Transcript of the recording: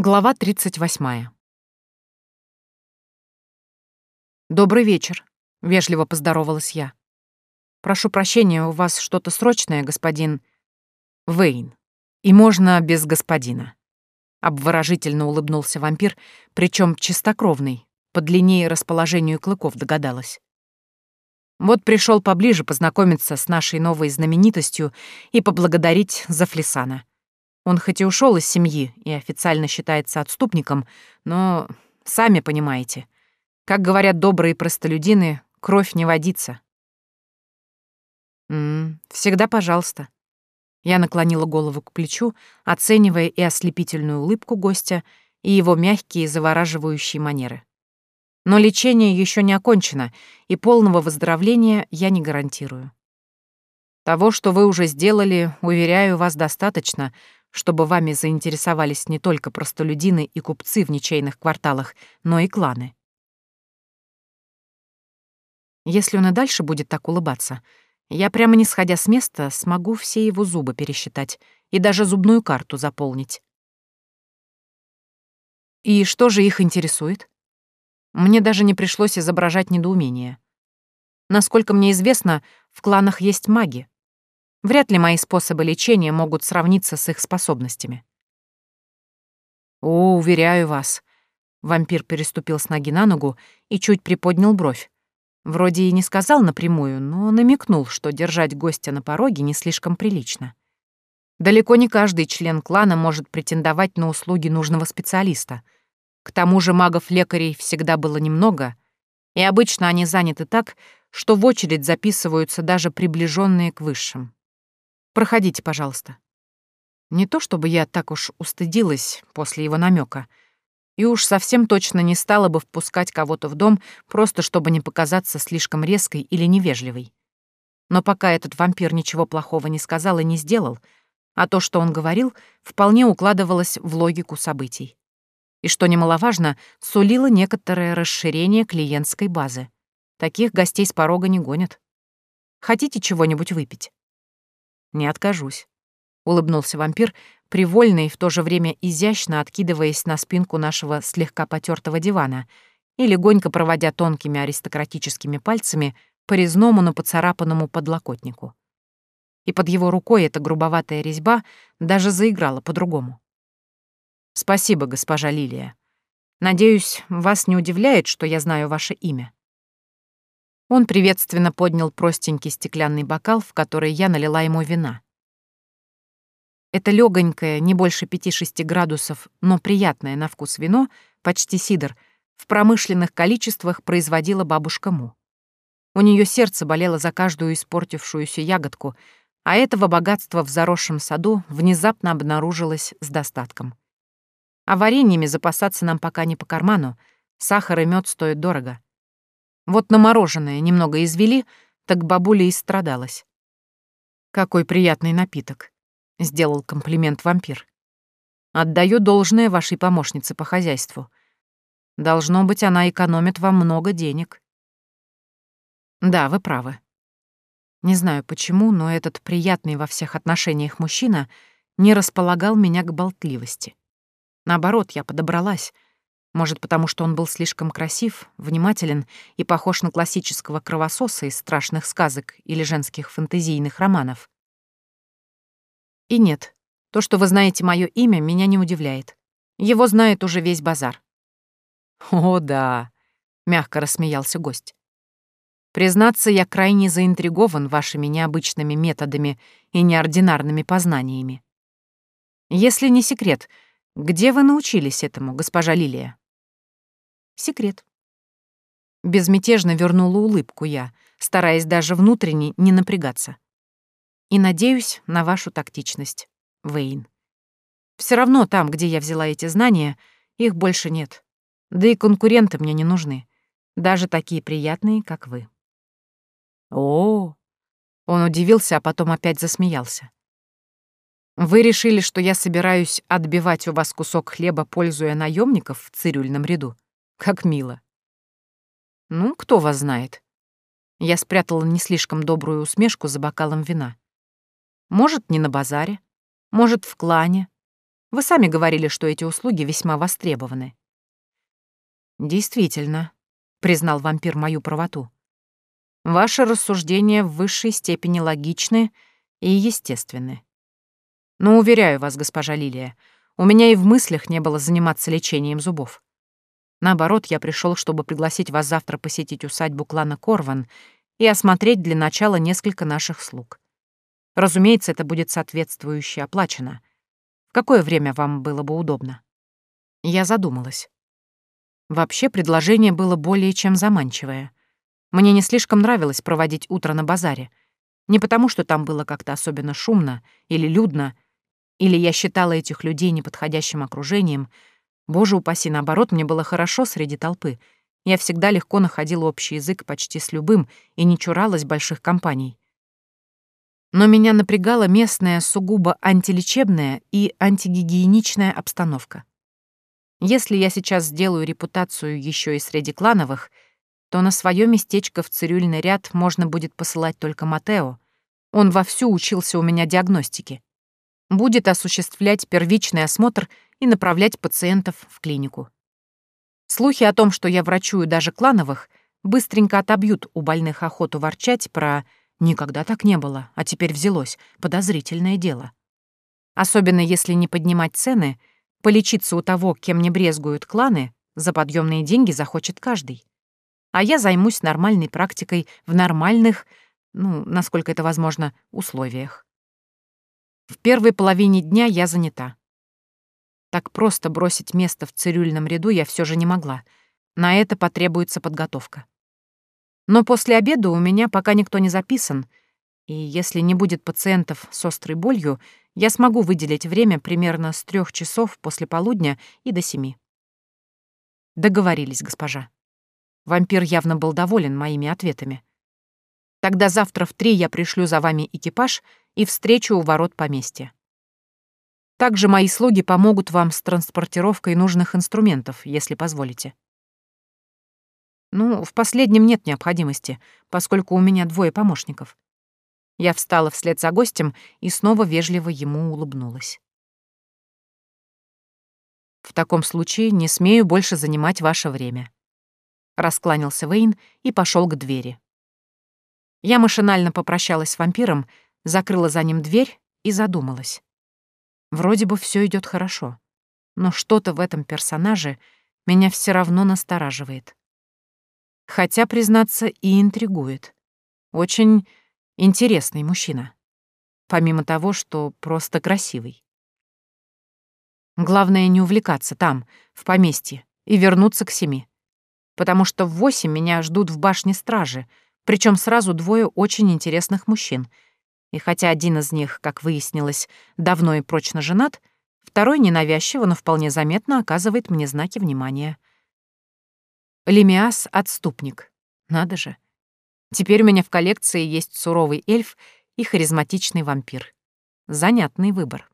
Глава 38. «Добрый вечер», — вежливо поздоровалась я. «Прошу прощения, у вас что-то срочное, господин Вейн. И можно без господина». Обворожительно улыбнулся вампир, причем чистокровный, по длине и расположению клыков догадалась. Вот пришел поближе познакомиться с нашей новой знаменитостью и поблагодарить за Флесана. Он хоть и ушел из семьи и официально считается отступником, но сами понимаете, как говорят добрые простолюдины, кровь не водится. «М -м, всегда пожалуйста». Я наклонила голову к плечу, оценивая и ослепительную улыбку гостя, и его мягкие завораживающие манеры. Но лечение еще не окончено, и полного выздоровления я не гарантирую. Того, что вы уже сделали, уверяю вас, достаточно, чтобы вами заинтересовались не только простолюдины и купцы в ничейных кварталах, но и кланы. Если он и дальше будет так улыбаться, я прямо не сходя с места смогу все его зубы пересчитать и даже зубную карту заполнить. И что же их интересует? Мне даже не пришлось изображать недоумение. Насколько мне известно, в кланах есть маги, Вряд ли мои способы лечения могут сравниться с их способностями. «О, уверяю вас», — вампир переступил с ноги на ногу и чуть приподнял бровь. Вроде и не сказал напрямую, но намекнул, что держать гостя на пороге не слишком прилично. Далеко не каждый член клана может претендовать на услуги нужного специалиста. К тому же магов-лекарей всегда было немного, и обычно они заняты так, что в очередь записываются даже приближенные к высшим. Проходите, пожалуйста. Не то чтобы я так уж устыдилась после его намека, и уж совсем точно не стала бы впускать кого-то в дом, просто чтобы не показаться слишком резкой или невежливой. Но пока этот вампир ничего плохого не сказал и не сделал, а то, что он говорил, вполне укладывалось в логику событий. И, что немаловажно, сулило некоторое расширение клиентской базы. Таких гостей с порога не гонят. Хотите чего-нибудь выпить? Не откажусь. Улыбнулся вампир, привольно и в то же время изящно откидываясь на спинку нашего слегка потертого дивана и легонько проводя тонкими аристократическими пальцами по резному, но поцарапанному подлокотнику. И под его рукой эта грубоватая резьба даже заиграла по-другому. «Спасибо, госпожа Лилия. Надеюсь, вас не удивляет, что я знаю ваше имя?» Он приветственно поднял простенький стеклянный бокал, в который я налила ему вина. Это легонькое, не больше 5-6 градусов, но приятное на вкус вино, почти сидр, в промышленных количествах производила бабушка Му. У нее сердце болело за каждую испортившуюся ягодку, а этого богатства в заросшем саду внезапно обнаружилось с достатком. А вареньями запасаться нам пока не по карману, сахар и мед стоят дорого. Вот на мороженое немного извели, так бабуля и страдалась. «Какой приятный напиток», — сделал комплимент вампир. «Отдаю должное вашей помощнице по хозяйству. Должно быть, она экономит вам много денег». «Да, вы правы. Не знаю почему, но этот приятный во всех отношениях мужчина не располагал меня к болтливости. Наоборот, я подобралась — может, потому что он был слишком красив, внимателен и похож на классического кровососа из страшных сказок или женских фэнтезийных романов. И нет, то, что вы знаете мое имя, меня не удивляет. Его знает уже весь базар. «О, да», — мягко рассмеялся гость. «Признаться, я крайне заинтригован вашими необычными методами и неординарными познаниями. Если не секрет, где вы научились этому, госпожа Лилия?» Секрет. Безмятежно вернула улыбку я, стараясь даже внутренне не напрягаться. И надеюсь на вашу тактичность, Вейн. Все равно там, где я взяла эти знания, их больше нет. Да и конкуренты мне не нужны. Даже такие приятные, как вы. О, он удивился, а потом опять засмеялся. Вы решили, что я собираюсь отбивать у вас кусок хлеба, пользуя наемников в цирюльном ряду? Как мило. Ну, кто вас знает? Я спрятала не слишком добрую усмешку за бокалом вина. Может, не на базаре, может, в клане. Вы сами говорили, что эти услуги весьма востребованы». «Действительно», — признал вампир мою правоту. «Ваши рассуждения в высшей степени логичны и естественны. Но уверяю вас, госпожа Лилия, у меня и в мыслях не было заниматься лечением зубов. Наоборот, я пришел, чтобы пригласить вас завтра посетить усадьбу клана Корван и осмотреть для начала несколько наших слуг. Разумеется, это будет соответствующе оплачено. В какое время вам было бы удобно? Я задумалась. Вообще, предложение было более чем заманчивое. Мне не слишком нравилось проводить утро на базаре. Не потому, что там было как-то особенно шумно или людно, или я считала этих людей неподходящим окружением. Боже упаси, наоборот, мне было хорошо среди толпы. Я всегда легко находила общий язык почти с любым и не чуралась больших компаний. Но меня напрягала местная сугубо антилечебная и антигигиеничная обстановка. Если я сейчас сделаю репутацию еще и среди клановых, то на свое местечко в цирюльный ряд можно будет посылать только Матео. Он вовсю учился у меня диагностике. Будет осуществлять первичный осмотр и направлять пациентов в клинику. Слухи о том, что я врачую даже клановых, быстренько отобьют у больных охоту ворчать про Никогда так не было, а теперь взялось. Подозрительное дело. Особенно если не поднимать цены, полечиться у того, кем не брезгуют кланы, за подъемные деньги захочет каждый. А я займусь нормальной практикой в нормальных, ну, насколько это возможно, условиях. В первой половине дня я занята. Так просто бросить место в цирюльном ряду я все же не могла. На это потребуется подготовка. Но после обеда у меня пока никто не записан, и если не будет пациентов с острой болью, я смогу выделить время примерно с трех часов после полудня и до семи. Договорились, госпожа. Вампир явно был доволен моими ответами. Тогда завтра в три я пришлю за вами экипаж и встречу у ворот поместья. Также мои слуги помогут вам с транспортировкой нужных инструментов, если позволите. Ну, в последнем нет необходимости, поскольку у меня двое помощников. Я встала вслед за гостем и снова вежливо ему улыбнулась. «В таком случае не смею больше занимать ваше время», — раскланялся Вейн и пошел к двери. Я машинально попрощалась с вампиром, закрыла за ним дверь и задумалась. Вроде бы все идет хорошо, но что-то в этом персонаже меня все равно настораживает. Хотя, признаться, и интригует. Очень интересный мужчина. Помимо того, что просто красивый. Главное не увлекаться там, в поместье, и вернуться к семи. Потому что в восемь меня ждут в башне стражи, причем сразу двое очень интересных мужчин. И хотя один из них, как выяснилось, давно и прочно женат, второй ненавязчиво, но вполне заметно оказывает мне знаки внимания — Лемиас — отступник. Надо же. Теперь у меня в коллекции есть суровый эльф и харизматичный вампир. Занятный выбор.